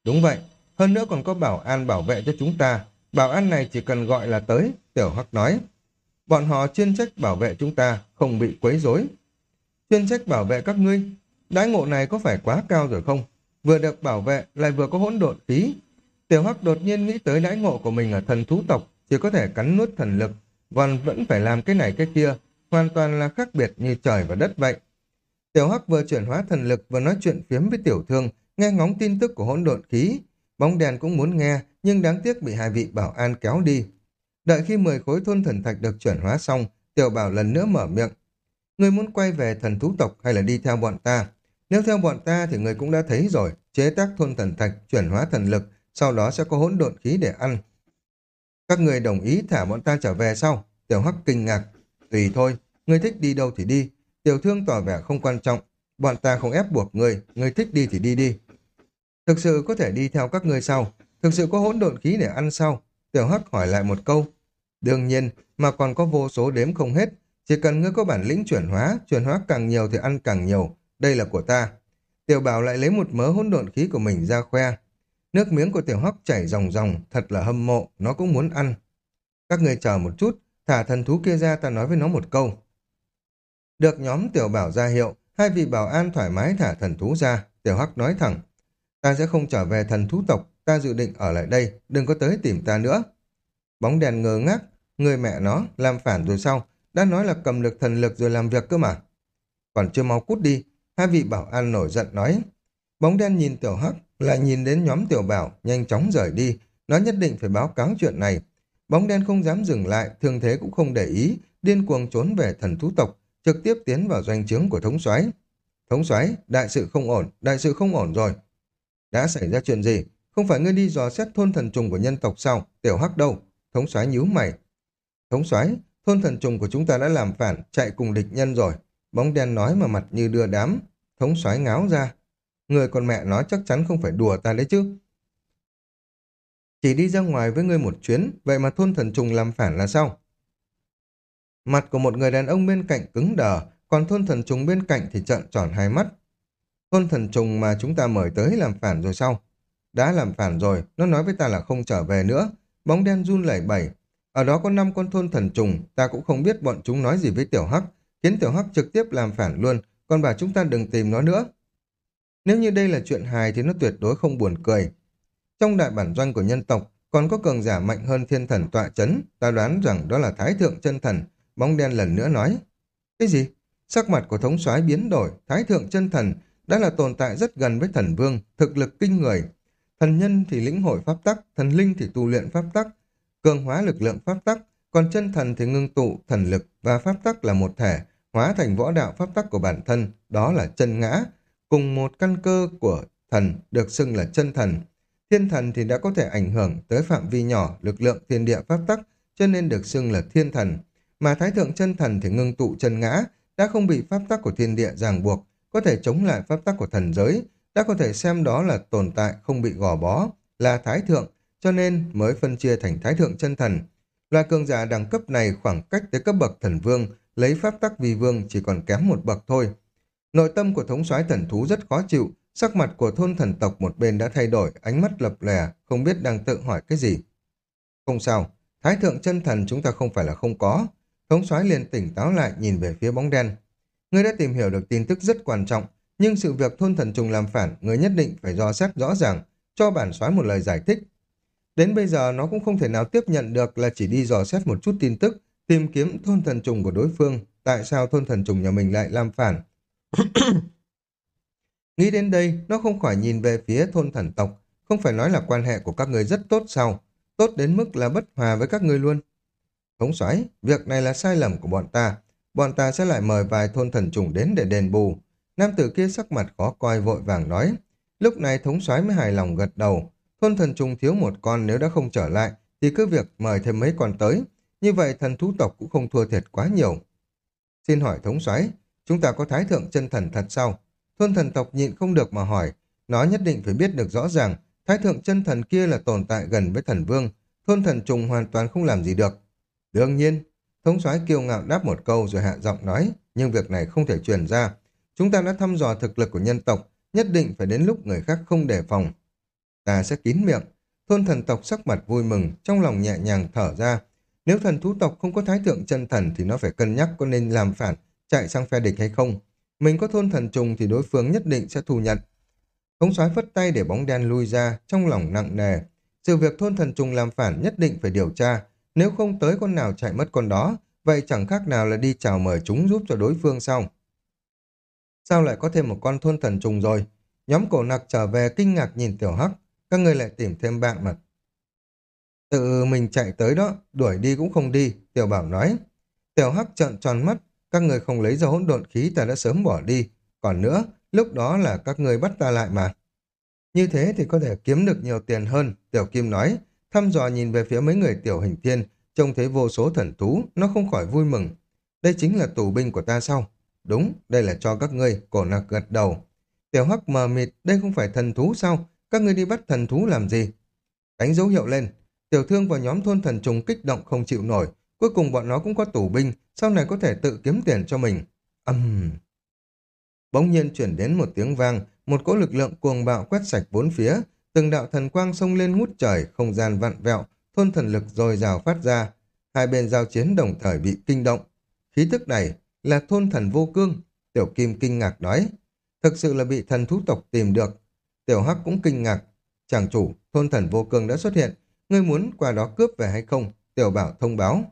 Đúng vậy, hơn nữa còn có bảo an bảo vệ cho chúng ta. Bảo an này chỉ cần gọi là tới, Tiểu Hắc nói. Bọn họ chuyên trách bảo vệ chúng ta, không bị quấy rối. Chuyên trách bảo vệ các ngươi, đãi ngộ này có phải quá cao rồi không? Vừa được bảo vệ, lại vừa có hỗn độn khí. Tiểu Hắc đột nhiên nghĩ tới đãi ngộ của mình ở thần thú tộc, chỉ có thể cắn nuốt thần lực, còn vẫn phải làm cái này cái kia, hoàn toàn là khác biệt như trời và đất vậy. Tiểu Hắc vừa chuyển hóa thần lực vừa nói chuyện phiếm với tiểu thương, nghe ngóng tin tức của hỗn độn khí. Bóng đèn cũng muốn nghe, nhưng đáng tiếc bị hai vị bảo an kéo đi. Đợi khi 10 khối thôn thần thạch được chuyển hóa xong, tiểu bảo lần nữa mở miệng. Người muốn quay về thần thú tộc hay là đi theo bọn ta? Nếu theo bọn ta thì người cũng đã thấy rồi, chế tác thôn thần thạch, chuyển hóa thần lực, sau đó sẽ có hỗn độn khí để ăn. Các người đồng ý thả bọn ta trở về sau? Tiểu Hắc kinh ngạc. Tùy thôi, người thích đi đâu thì đi. Tiểu thương tỏ vẻ không quan trọng. Bọn ta không ép buộc người, người thích đi thì đi đi. Thực sự có thể đi theo các ngươi sau. Thực sự có hỗn độn khí để ăn sau. Tiểu Hắc hỏi lại một câu. Đương nhiên, mà còn có vô số đếm không hết. Chỉ cần ngươi có bản lĩnh chuyển hóa, chuyển hóa càng nhiều thì ăn càng nhiều. Đây là của ta. Tiểu Bảo lại lấy một mớ hỗn độn khí của mình ra khoe. Nước miếng của Tiểu Hắc chảy ròng ròng, thật là hâm mộ, nó cũng muốn ăn. Các người chờ một chút, thả thần thú kia ra ta nói với nó một câu. Được nhóm Tiểu Bảo ra hiệu, hai vị bảo an thoải mái thả thần thú ra, Tiểu Hắc nói thẳng. Ta sẽ không trở về thần thú tộc, ta dự định ở lại đây, đừng có tới tìm ta nữa. Bóng đèn ngơ ngác, người mẹ nó, làm phản rồi sao? Đã nói là cầm lực thần lực rồi làm việc cơ mà. Còn chưa mau cút đi, hai vị bảo an nổi giận nói. Bóng đen nhìn Tiểu Hắc, lại nhìn đến nhóm Tiểu Bảo, nhanh chóng rời đi, nó nhất định phải báo cáo chuyện này. Bóng đen không dám dừng lại, thường thế cũng không để ý, điên cuồng trốn về thần thú tộc, trực tiếp tiến vào doanh trướng của thống soái. Thống soái, đại sự không ổn, đại sự không ổn rồi. Đã xảy ra chuyện gì? Không phải ngươi đi dò xét thôn thần trùng của nhân tộc sao? Tiểu Hắc đâu? Thống soái nhíu mày. Thống soái, thôn thần trùng của chúng ta đã làm phản, chạy cùng địch nhân rồi. Bóng đen nói mà mặt như đưa đám. Thống soái ngáo ra. Người con mẹ nói chắc chắn không phải đùa ta đấy chứ. Chỉ đi ra ngoài với ngươi một chuyến, vậy mà thôn thần trùng làm phản là sao? Mặt của một người đàn ông bên cạnh cứng đờ, còn thôn thần trùng bên cạnh thì trợn tròn hai mắt. Thôn thần trùng mà chúng ta mời tới làm phản rồi sao? Đã làm phản rồi, nó nói với ta là không trở về nữa. Bóng đen run lẩy bẩy. Ở đó có năm con thôn thần trùng, ta cũng không biết bọn chúng nói gì với Tiểu Hắc, khiến Tiểu Hắc trực tiếp làm phản luôn, còn bảo chúng ta đừng tìm nó nữa. Nếu như đây là chuyện hài thì nó tuyệt đối không buồn cười. Trong đại bản doanh của nhân tộc, còn có cường giả mạnh hơn thiên thần tọa chấn, ta đoán rằng đó là thái thượng chân thần, bóng đen lần nữa nói. Cái gì? Sắc mặt của thống soái biến đổi, thái thượng chân thần đã là tồn tại rất gần với thần vương, thực lực kinh người. Thần nhân thì lĩnh hội pháp tắc, thần linh thì tu luyện pháp tắc, cường hóa lực lượng pháp tắc, còn chân thần thì ngưng tụ thần lực và pháp tắc là một thể, hóa thành võ đạo pháp tắc của bản thân, đó là chân ngã, cùng một căn cơ của thần được xưng là chân thần. Thiên thần thì đã có thể ảnh hưởng tới phạm vi nhỏ lực lượng thiên địa pháp tắc, cho nên được xưng là thiên thần. Mà thái thượng chân thần thì ngưng tụ chân ngã, đã không bị pháp tắc của thiên địa ràng buộc, có thể chống lại pháp tắc của thần giới, đã có thể xem đó là tồn tại không bị gò bó, là thái thượng, cho nên mới phân chia thành thái thượng chân thần. Loại cường giả đẳng cấp này khoảng cách tới cấp bậc thần vương, lấy pháp tắc vì vương chỉ còn kém một bậc thôi. Nội tâm của thống soái thần thú rất khó chịu, sắc mặt của thôn thần tộc một bên đã thay đổi, ánh mắt lập lè, không biết đang tự hỏi cái gì. Không sao, thái thượng chân thần chúng ta không phải là không có. Thống soái liền tỉnh táo lại nhìn về phía bóng đen. Ngươi đã tìm hiểu được tin tức rất quan trọng, nhưng sự việc thôn thần trùng làm phản, người nhất định phải do xét rõ ràng, cho bản soái một lời giải thích. Đến bây giờ nó cũng không thể nào tiếp nhận được là chỉ đi dò xét một chút tin tức tìm kiếm thôn thần trùng của đối phương, tại sao thôn thần trùng nhà mình lại làm phản. Nghĩ đến đây, nó không khỏi nhìn về phía thôn thần tộc, không phải nói là quan hệ của các người rất tốt sao, tốt đến mức là bất hòa với các người luôn. Thống soái, việc này là sai lầm của bọn ta, bọn ta sẽ lại mời vài thôn thần trùng đến để đền bù. Nam tử kia sắc mặt khó coi vội vàng nói. Lúc này thống soái mới hài lòng gật đầu. Thôn thần trùng thiếu một con nếu đã không trở lại, thì cứ việc mời thêm mấy con tới. Như vậy thần thú tộc cũng không thua thiệt quá nhiều. Xin hỏi thống soái, chúng ta có thái thượng chân thần thật sao? Thôn thần tộc nhịn không được mà hỏi. Nó nhất định phải biết được rõ ràng, thái thượng chân thần kia là tồn tại gần với thần vương. Thôn thần trùng hoàn toàn không làm gì được. Đương nhiên, thống soái kiêu ngạo đáp một câu rồi hạ giọng nói, nhưng việc này không thể truyền ra. Chúng ta đã thăm dò thực lực của nhân tộc, nhất định phải đến lúc người khác không đề phòng. Ta sẽ kín miệng. Thôn thần tộc sắc mặt vui mừng, trong lòng nhẹ nhàng thở ra. Nếu thần thú tộc không có thái thượng chân thần thì nó phải cân nhắc có nên làm phản, chạy sang phe địch hay không. Mình có thôn thần trùng thì đối phương nhất định sẽ thu nhận. Thống soái phất tay để bóng đen lui ra, trong lòng nặng nề. Sự việc thôn thần trùng làm phản nhất định phải điều tra. Nếu không tới con nào chạy mất con đó, vậy chẳng khác nào là đi chào mời chúng giúp cho đối phương xong. Sao lại có thêm một con thôn thần trùng rồi? Nhóm cổ nặc trở về kinh ngạc nhìn tiểu hắc, các người lại tìm thêm bạn mà. Tự mình chạy tới đó, đuổi đi cũng không đi, tiểu bảo nói. Tiểu hắc trợn tròn mắt, các người không lấy ra hỗn độn khí ta đã sớm bỏ đi. Còn nữa, lúc đó là các người bắt ta lại mà. Như thế thì có thể kiếm được nhiều tiền hơn, tiểu kim nói. Thăm dò nhìn về phía mấy người tiểu hình thiên, trông thấy vô số thần thú, nó không khỏi vui mừng. Đây chính là tù binh của ta sao? Đúng, đây là cho các ngươi, cổ nặc gật đầu. Tiểu hắc mờ mịt, đây không phải thần thú sao? Các ngươi đi bắt thần thú làm gì? Đánh dấu hiệu lên. Tiểu thương và nhóm thôn thần trùng kích động không chịu nổi. Cuối cùng bọn nó cũng có tù binh, sau này có thể tự kiếm tiền cho mình. Âm... Uhm. Bỗng nhiên chuyển đến một tiếng vang, một cỗ lực lượng cuồng bạo quét sạch bốn phía, từng đạo thần quang xông lên ngút trời, không gian vặn vẹo, thôn thần lực dồi dào phát ra. Hai bên giao chiến đồng thời bị kinh động. Khí tức này là thôn thần vô cương. Tiểu Kim kinh ngạc nói. Thực sự là bị thần thú tộc tìm được. Tiểu Hắc cũng kinh ngạc. Chàng chủ, thôn thần vô cương đã xuất hiện. Ngươi muốn qua đó cướp về hay không? Tiểu Bảo thông báo.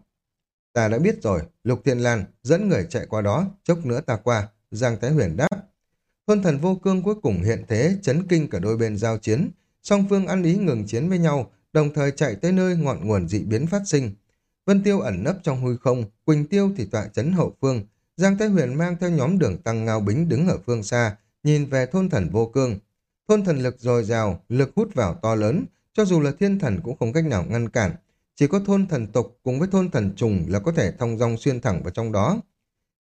Ta đã biết rồi. Lục Thiên Lan dẫn người chạy qua đó. Chốc nữa ta qua. Giang Thái Huyền đáp. Thôn thần vô cương cuối cùng hiện thế, chấn kinh cả đôi bên giao chiến. Song phương ăn ý ngừng chiến với nhau, đồng thời chạy tới nơi ngọn nguồn dị biến phát sinh. Vân Tiêu ẩn nấp trong hư không, Quỳnh Tiêu thì tọa chấn hậu phương, Giang Thái Huyền mang theo nhóm đường tăng ngao bính đứng ở phương xa, nhìn về thôn thần vô cương. Thôn thần lực dồi dào, lực hút vào to lớn, cho dù là thiên thần cũng không cách nào ngăn cản. Chỉ có thôn thần tục cùng với thôn thần trùng là có thể thông dong xuyên thẳng vào trong đó.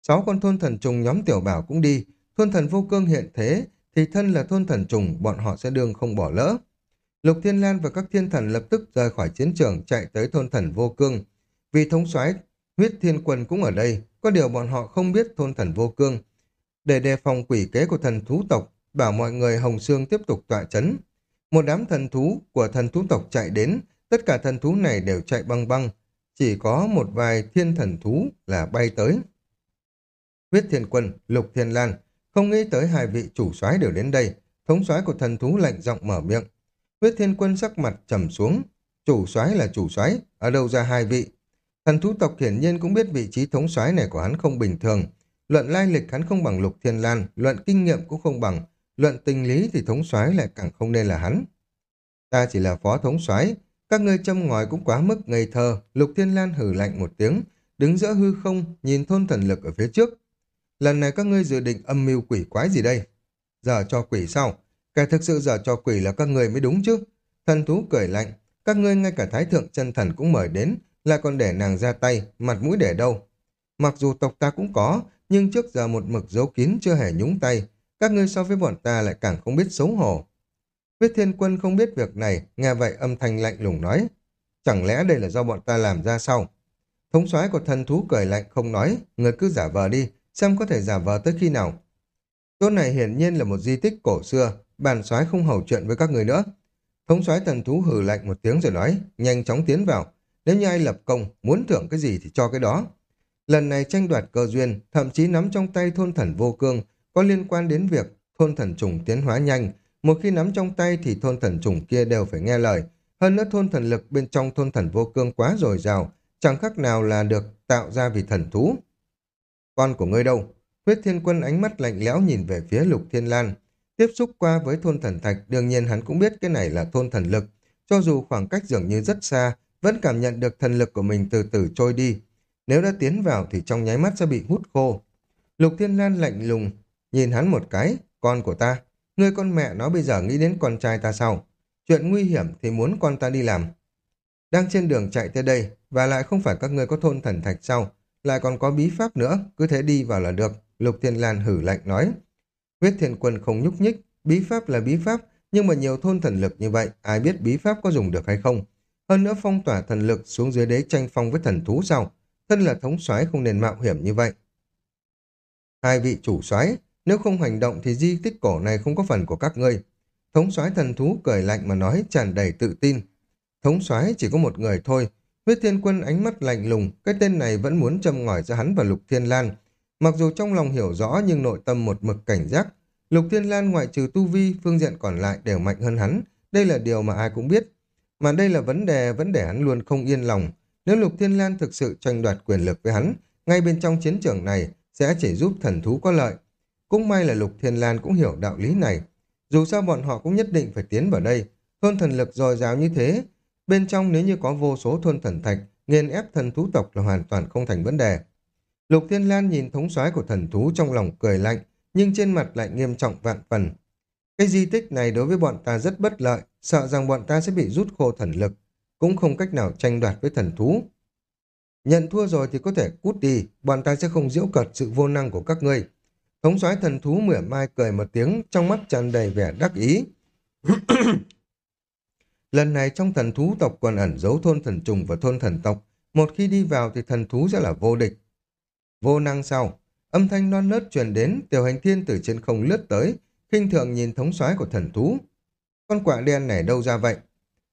Sáu con thôn thần trùng nhóm tiểu bảo cũng đi, thôn thần vô cương hiện thế, thì thân là thôn thần trùng, bọn họ sẽ đương không bỏ lỡ. Lục Thiên Lan và các thiên thần lập tức rời khỏi chiến trường chạy tới thôn thần vô cương. Vì thống soái huyết thiên quân cũng ở đây, có điều bọn họ không biết thôn thần vô cương. Để đề phòng quỷ kế của thần thú tộc, bảo mọi người Hồng Sương tiếp tục tọa chấn. Một đám thần thú của thần thú tộc chạy đến, tất cả thần thú này đều chạy băng băng, chỉ có một vài thiên thần thú là bay tới. Huyết thiên quân, lục thiên lan, không nghĩ tới hai vị chủ soái đều đến đây, thống soái của thần thú lạnh giọng mở miệng. Huyết thiên quân sắc mặt trầm xuống, chủ soái là chủ soái, ở đâu ra hai vị? Thần thú tộc hiển nhiên cũng biết vị trí thống soái này của hắn không bình thường. Luận lai lịch hắn không bằng Lục Thiên Lan, luận kinh nghiệm cũng không bằng, luận tình lý thì thống soái lại càng không nên là hắn. Ta chỉ là phó thống soái, các ngươi châm ngòi cũng quá mức ngây thơ, Lục Thiên Lan hử lạnh một tiếng, đứng giữa hư không, nhìn thôn thần lực ở phía trước. Lần này các ngươi dự định âm mưu quỷ quái gì đây? Giờ cho quỷ sao? Kẻ thực sự giờ cho quỷ là các ngươi mới đúng chứ? Thần thú cười lạnh, các ngươi ngay cả thái thượng chân thần cũng mời đến, là còn để nàng ra tay, mặt mũi để đâu. Mặc dù tộc ta cũng có, nhưng trước giờ một mực giấu kín chưa hề nhúng tay, các ngươi so với bọn ta lại càng không biết xấu hổ. Huyết thiên quân không biết việc này, nghe vậy âm thanh lạnh lùng nói, chẳng lẽ đây là do bọn ta làm ra sao? Thống soái của thần thú cười lạnh không nói, người cứ giả vờ đi, xem có thể giả vờ tới khi nào. Chỗ này hiển nhiên là một di tích cổ xưa, bản soái không hầu chuyện với các người nữa. Thống soái thần thú hừ lạnh một tiếng rồi nói, nhanh chóng tiến vào, nếu như ai lập công, muốn thưởng cái gì thì cho cái đó. Lần này tranh đoạt cơ duyên, thậm chí nắm trong tay thôn thần vô cương, có liên quan đến việc thôn thần trùng tiến hóa nhanh. Một khi nắm trong tay thì thôn thần trùng kia đều phải nghe lời. Hơn nữa thôn thần lực bên trong thôn thần vô cương quá dồi dào, chẳng khác nào là được tạo ra vì thần thú. Con của ngươi đâu? Huyết thiên quân ánh mắt lạnh lẽo nhìn về phía lục thiên lan. Tiếp xúc qua với thôn thần thạch, đương nhiên hắn cũng biết cái này là thôn thần lực. Cho dù khoảng cách dường như rất xa, vẫn cảm nhận được thần lực của mình từ từ trôi đi. Nếu đã tiến vào thì trong nháy mắt sẽ bị hút khô. Lục Thiên Lan lạnh lùng, nhìn hắn một cái, con của ta. Ngươi con mẹ nó bây giờ nghĩ đến con trai ta sao? Chuyện nguy hiểm thì muốn con ta đi làm. Đang trên đường chạy tới đây, và lại không phải các ngươi có thôn thần thạch sao? Lại còn có bí pháp nữa, cứ thế đi vào là được. Lục Thiên Lan hử lạnh nói. Huyết Thiên Quân không nhúc nhích, bí pháp là bí pháp, nhưng mà nhiều thôn thần lực như vậy, ai biết bí pháp có dùng được hay không? Hơn nữa phong tỏa thần lực xuống dưới đế tranh phong với thần thú sao? Thân là thống soái không nên mạo hiểm như vậy. Hai vị chủ soái, nếu không hành động thì di tích cổ này không có phần của các ngươi. Thống soái thần thú cười lạnh mà nói tràn đầy tự tin. Thống soái chỉ có một người thôi. Huyết Thiên Quân ánh mắt lạnh lùng, cái tên này vẫn muốn châm ngòi ra hắn và Lục Thiên Lan. Mặc dù trong lòng hiểu rõ nhưng nội tâm một mực cảnh giác. Lục Thiên Lan ngoại trừ tu vi, phương diện còn lại đều mạnh hơn hắn. Đây là điều mà ai cũng biết. Mà đây là vấn đề vấn đề hắn luôn không yên lòng. Nếu Lục Thiên Lan thực sự tranh đoạt quyền lực với hắn, ngay bên trong chiến trường này sẽ chỉ giúp thần thú có lợi. Cũng may là Lục Thiên Lan cũng hiểu đạo lý này. Dù sao bọn họ cũng nhất định phải tiến vào đây. Thôn thần lực dồi dào như thế, bên trong nếu như có vô số thôn thần thạch, nghiền ép thần thú tộc là hoàn toàn không thành vấn đề. Lục Thiên Lan nhìn thống soái của thần thú trong lòng cười lạnh, nhưng trên mặt lại nghiêm trọng vạn phần. Cái di tích này đối với bọn ta rất bất lợi, sợ rằng bọn ta sẽ bị rút khô thần lực, cũng không cách nào tranh đoạt với thần thú. Nhận thua rồi thì có thể cút đi, bọn ta sẽ không diễu cợt sự vô năng của các ngươi. Thống soái thần thú mỉa mai cười một tiếng, trong mắt tràn đầy vẻ đắc ý. Lần này trong thần thú tộc còn ẩn giấu thôn thần trùng và thôn thần tộc. Một khi đi vào thì thần thú sẽ là vô địch. Vô năng sau, âm thanh non nớt truyền đến, tiểu hành thiên từ trên không lướt tới, khinh thường nhìn thống soái của thần thú. Con quạ đen này đâu ra vậy?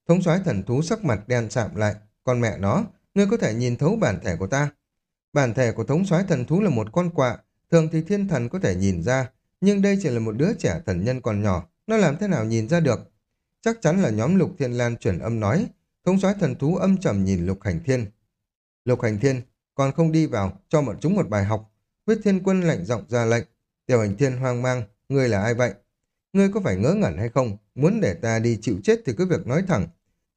Thống soái thần thú sắc mặt đen sạm lại, con mẹ nó, ngươi có thể nhìn thấu bản thể của ta. Bản thể của thống soái thần thú là một con quạ, thường thì thiên thần có thể nhìn ra, nhưng đây chỉ là một đứa trẻ thần nhân còn nhỏ, nó làm thế nào nhìn ra được? Chắc chắn là nhóm Lục Thiên Lan chuyển âm nói, thống soái thần thú âm trầm nhìn Lục Hành Thiên. Lục Hành Thiên, còn không đi vào, cho bọn chúng một bài học. Huyết Thiên Quân lạnh giọng ra lệnh. Tiểu Hành Thiên hoang mang, ngươi là ai vậy? Ngươi có phải ngớ ngẩn hay không? Muốn để ta đi chịu chết thì cứ việc nói thẳng.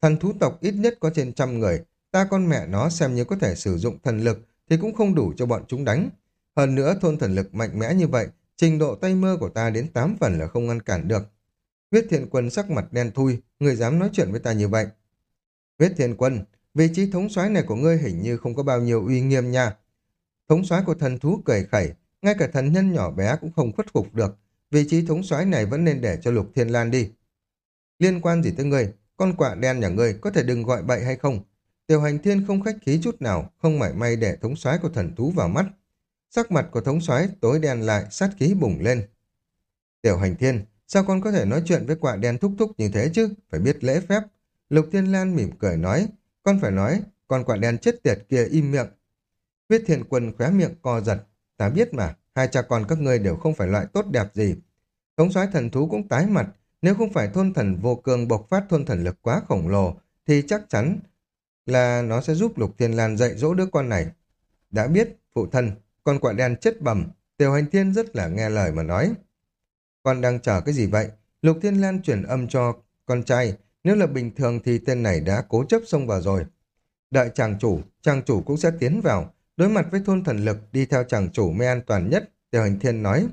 Thần thú tộc ít nhất có trên trăm người, ta con mẹ nó xem như có thể sử dụng thần lực thì cũng không đủ cho bọn chúng đánh. Hơn nữa thôn thần lực mạnh mẽ như vậy, trình độ tay mơ của ta đến 8 phần là không ngăn cản được. Huyết thiện Quân sắc mặt đen thui, người dám nói chuyện với ta như vậy. Huyết thiện Quân, vị trí thống soái này của ngươi hình như không có bao nhiêu uy nghiêm nha. Thống soái của thần thú cười khẩy, ngay cả thần nhân nhỏ bé cũng không khuất phục được. Vị trí thống soái này vẫn nên để cho Lục Thiên Lan đi. Liên quan gì tới ngươi, con quạ đen nhà ngươi có thể đừng gọi bậy hay không? Tiểu hành thiên không khách khí chút nào, không mảy may để thống soái của thần thú vào mắt. Sắc mặt của thống soái tối đen lại, sát khí bùng lên. Tiểu hành thiên, sao con có thể nói chuyện với quạ đen thúc thúc như thế chứ? Phải biết lễ phép. Lục Thiên Lan mỉm cười nói, con phải nói, con quạ đen chết tiệt kia im miệng. Huyết Thiên quân khóe miệng co giật, ta biết mà, hai cha con các ngươi đều không phải loại tốt đẹp gì. Thống soái thần thú cũng tái mặt, nếu không phải thôn thần vô cường bộc phát thôn thần lực quá khổng lồ, thì chắc chắn là nó sẽ giúp Lục Thiên Lan dạy dỗ đứa con này. Đã biết, phụ thân, con quạ đen chết bẩm, Tiểu Hành Thiên rất là nghe lời mà nói. Con đang chờ cái gì vậy? Lục Thiên Lan chuyển âm cho con trai, nếu là bình thường thì tên này đã cố chấp xông vào rồi. Đợi chàng chủ, chàng chủ cũng sẽ tiến vào, đối mặt với thôn thần lực đi theo chàng chủ mới an toàn nhất, Tiểu Hành Thiên nói.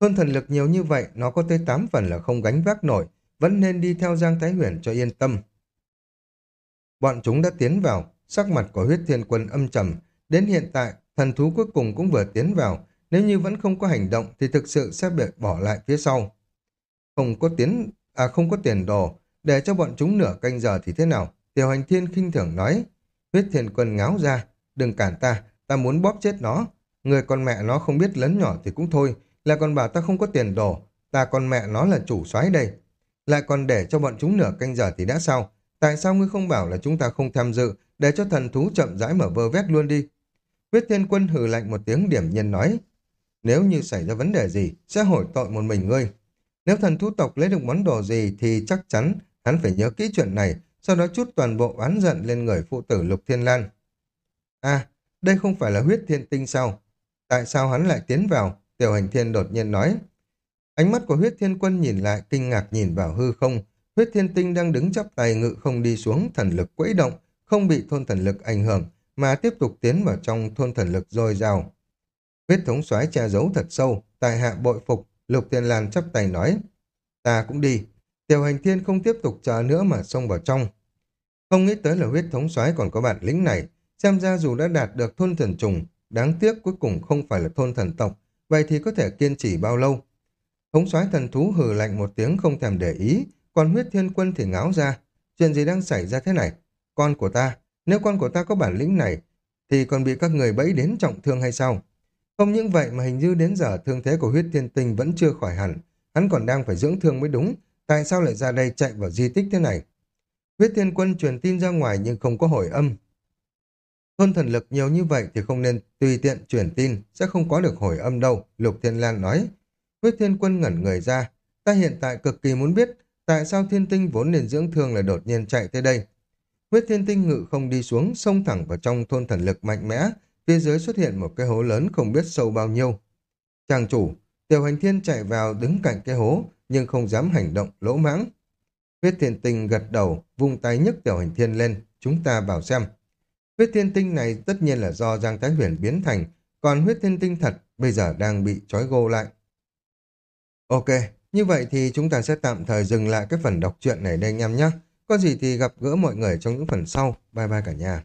Thôn thần lực nhiều như vậy, nó có tới 8 phần là không gánh vác nổi, vẫn nên đi theo Giang Thái Huyền cho yên tâm. Bọn chúng đã tiến vào, sắc mặt của huyết thiên quân âm trầm. Đến hiện tại, thần thú cuối cùng cũng vừa tiến vào. Nếu như vẫn không có hành động thì thực sự sẽ bị bỏ lại phía sau. Không có tiến, à không có tiền đồ, để cho bọn chúng nửa canh giờ thì thế nào? Tiểu hành thiên khinh thường nói. Huyết thiên quân ngáo ra, đừng cản ta, ta muốn bóp chết nó. Người con mẹ nó không biết lớn nhỏ thì cũng thôi, là còn bảo ta không có tiền đồ, ta con mẹ nó là chủ soái đây. Lại còn để cho bọn chúng nửa canh giờ thì đã sao? Tại sao ngươi không bảo là chúng ta không tham dự, để cho thần thú chậm rãi mở vơ vét luôn đi? Huyết thiên quân hừ lạnh một tiếng điểm nhiên nói, nếu như xảy ra vấn đề gì, sẽ hỏi tội một mình ngươi. Nếu thần thú tộc lấy được món đồ gì thì chắc chắn hắn phải nhớ kỹ chuyện này, sau đó chút toàn bộ oán giận lên người phụ tử Lục Thiên Lan. À, đây không phải là huyết thiên tinh sao? Tại sao hắn lại tiến vào? Tiểu hành thiên đột nhiên nói. Ánh mắt của huyết thiên quân nhìn lại, kinh ngạc nhìn vào hư không. Huyết thiên tinh đang đứng chắp tay ngự không đi xuống, thần lực quẫy động, không bị thôn thần lực ảnh hưởng, mà tiếp tục tiến vào trong thôn thần lực dồi dào. Huyết thống soái che giấu thật sâu, tại hạ bội phục, lục tiên lan chắp tay nói. Ta cũng đi. Tiểu hành thiên không tiếp tục chờ nữa mà xông vào trong. Không nghĩ tới là huyết thống soái còn có bản lĩnh này, xem ra dù đã đạt được thôn thần trùng, đáng tiếc cuối cùng không phải là thôn thần tộc, vậy thì có thể kiên trì bao lâu? Thống soái thần thú hừ lạnh một tiếng không thèm để ý, còn huyết thiên quân thì ngáo ra. Chuyện gì đang xảy ra thế này? Con của ta, nếu con của ta có bản lĩnh này, thì còn bị các người bẫy đến trọng thương hay sao? Không những vậy mà hình như đến giờ thương thế của huyết thiên tinh vẫn chưa khỏi hẳn. Hắn còn đang phải dưỡng thương mới đúng. Tại sao lại ra đây chạy vào di tích thế này? Huyết thiên quân truyền tin ra ngoài nhưng không có hồi âm. Thôn thần lực nhiều như vậy thì không nên tùy tiện truyền tin, sẽ không có được hồi âm đâu, Lục Thiên Lan nói. Huyết thiên quân ngẩn người ra. Ta hiện tại cực kỳ muốn biết tại sao thiên tinh vốn nên dưỡng thương lại đột nhiên chạy tới đây. Huyết thiên tinh ngự không đi xuống, xông thẳng vào trong thôn thần lực mạnh mẽ, phía dưới xuất hiện một cái hố lớn không biết sâu bao nhiêu. Chàng chủ, tiểu hành thiên chạy vào đứng cạnh cái hố, nhưng không dám hành động lỗ mãng. Huyết thiên tinh gật đầu, vung tay nhấc tiểu hành thiên lên, chúng ta vào xem. Huyết thiên tinh này tất nhiên là do Giang Thái Huyền biến thành, còn huyết thiên tinh thật bây giờ đang bị trói gô lại. Ok, như vậy thì chúng ta sẽ tạm thời dừng lại cái phần đọc truyện này đây anh em nhé. Có gì thì gặp gỡ mọi người trong những phần sau. Bye bye cả nhà.